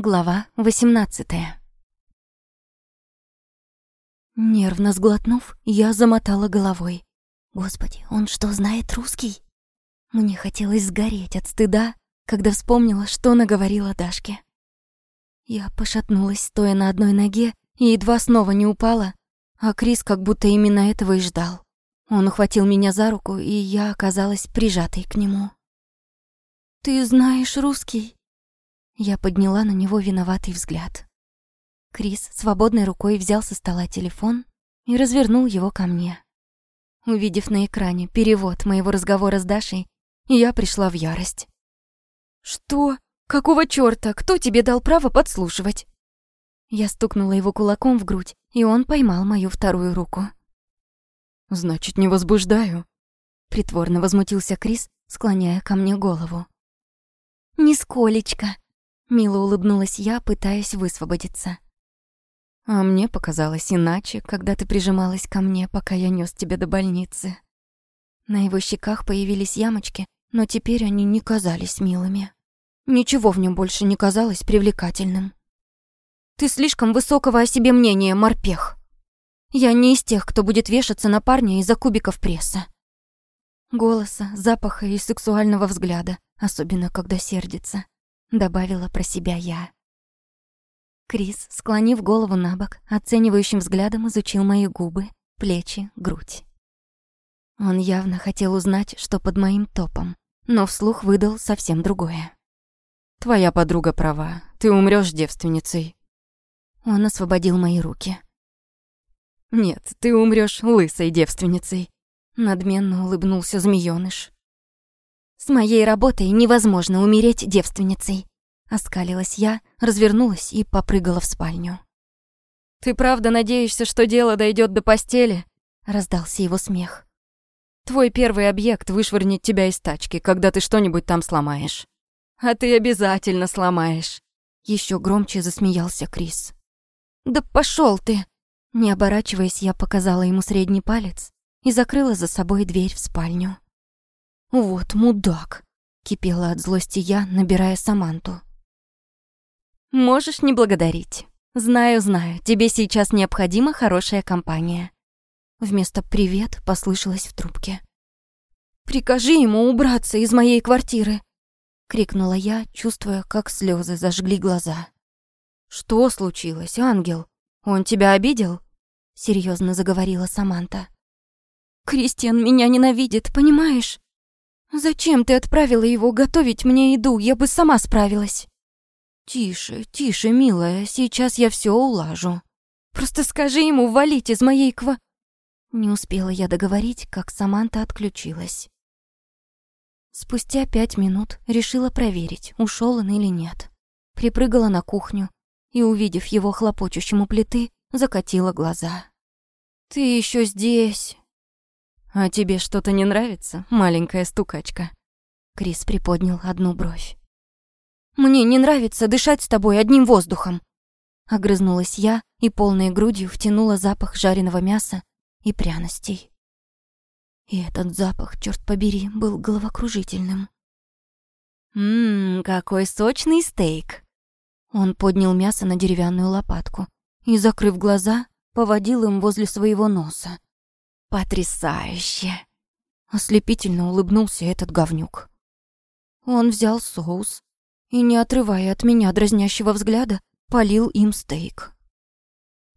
Глава 18 Нервно сглотнув, я замотала головой. Господи, он что, знает русский? Мне хотелось сгореть от стыда, когда вспомнила, что наговорила Дашке. Я пошатнулась, стоя на одной ноге, и едва снова не упала, а Крис как будто именно этого и ждал. Он ухватил меня за руку, и я оказалась прижатой к нему. «Ты знаешь русский?» Я подняла на него виноватый взгляд. Крис свободной рукой взял со стола телефон и развернул его ко мне. Увидев на экране перевод моего разговора с Дашей, я пришла в ярость. «Что? Какого чёрта? Кто тебе дал право подслушивать?» Я стукнула его кулаком в грудь, и он поймал мою вторую руку. «Значит, не возбуждаю?» Притворно возмутился Крис, склоняя ко мне голову. «Нисколечко», Мило улыбнулась я, пытаясь высвободиться. А мне показалось иначе, когда ты прижималась ко мне, пока я нёс тебя до больницы. На его щеках появились ямочки, но теперь они не казались милыми. Ничего в нем больше не казалось привлекательным. Ты слишком высокого о себе мнения, морпех. Я не из тех, кто будет вешаться на парня из-за кубиков пресса. Голоса, запаха и сексуального взгляда, особенно когда сердится добавила про себя я. Крис, склонив голову на бок, оценивающим взглядом изучил мои губы, плечи, грудь. Он явно хотел узнать, что под моим топом, но вслух выдал совсем другое. «Твоя подруга права, ты умрёшь девственницей». Он освободил мои руки. «Нет, ты умрёшь лысой девственницей», — надменно улыбнулся змеёныш. С моей работой невозможно умереть девственницей. Оскалилась я, развернулась и попрыгала в спальню. «Ты правда надеешься, что дело дойдет до постели?» Раздался его смех. «Твой первый объект вышвырнет тебя из тачки, когда ты что-нибудь там сломаешь. А ты обязательно сломаешь!» Еще громче засмеялся Крис. «Да пошел ты!» Не оборачиваясь, я показала ему средний палец и закрыла за собой дверь в спальню. «Вот мудак!» — кипела от злости я, набирая Саманту. «Можешь не благодарить. Знаю, знаю, тебе сейчас необходима хорошая компания». Вместо «привет» послышалось в трубке. «Прикажи ему убраться из моей квартиры!» — крикнула я, чувствуя, как слезы зажгли глаза. «Что случилось, ангел? Он тебя обидел?» — серьезно заговорила Саманта. «Кристиан меня ненавидит, понимаешь? «Зачем ты отправила его готовить мне еду? Я бы сама справилась». «Тише, тише, милая, сейчас я все улажу. Просто скажи ему валить из моей ква...» Не успела я договорить, как Саманта отключилась. Спустя пять минут решила проверить, ушел он или нет. Припрыгала на кухню и, увидев его хлопочущему плиты, закатила глаза. «Ты еще здесь?» «А тебе что-то не нравится, маленькая стукачка?» Крис приподнял одну бровь. «Мне не нравится дышать с тобой одним воздухом!» Огрызнулась я и полной грудью втянула запах жареного мяса и пряностей. И этот запах, черт побери, был головокружительным. «Ммм, какой сочный стейк!» Он поднял мясо на деревянную лопатку и, закрыв глаза, поводил им возле своего носа. Потрясающе!» Ослепительно улыбнулся этот говнюк. Он взял соус и, не отрывая от меня дразнящего взгляда, полил им стейк.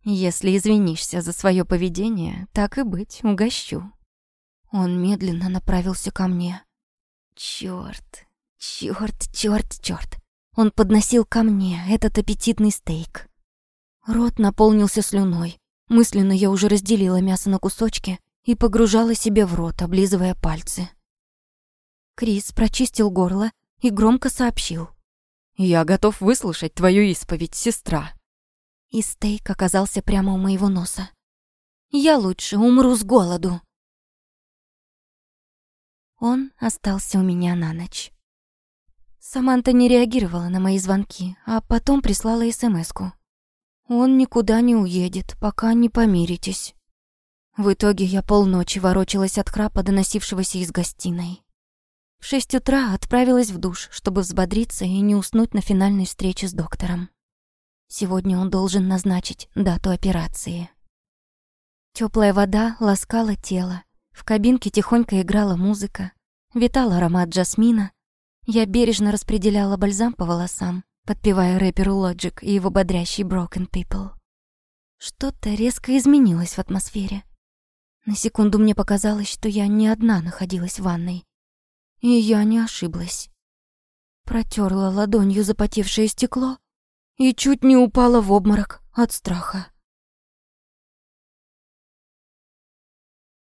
«Если извинишься за свое поведение, так и быть, угощу». Он медленно направился ко мне. Чёрт, чёрт, чёрт, чёрт. Он подносил ко мне этот аппетитный стейк. Рот наполнился слюной, Мысленно я уже разделила мясо на кусочки и погружала себе в рот, облизывая пальцы. Крис прочистил горло и громко сообщил. «Я готов выслушать твою исповедь, сестра». И стейк оказался прямо у моего носа. «Я лучше умру с голоду». Он остался у меня на ночь. Саманта не реагировала на мои звонки, а потом прислала СМС-ку. Он никуда не уедет, пока не помиритесь. В итоге я полночи ворочалась от храпа, доносившегося из гостиной. В шесть утра отправилась в душ, чтобы взбодриться и не уснуть на финальной встрече с доктором. Сегодня он должен назначить дату операции. Теплая вода ласкала тело. В кабинке тихонько играла музыка. Витал аромат джасмина. Я бережно распределяла бальзам по волосам, подпевая рэперу Logic и его бодрящий Broken People. Что-то резко изменилось в атмосфере. На секунду мне показалось, что я не одна находилась в ванной. И я не ошиблась. Протерла ладонью запотевшее стекло и чуть не упала в обморок от страха.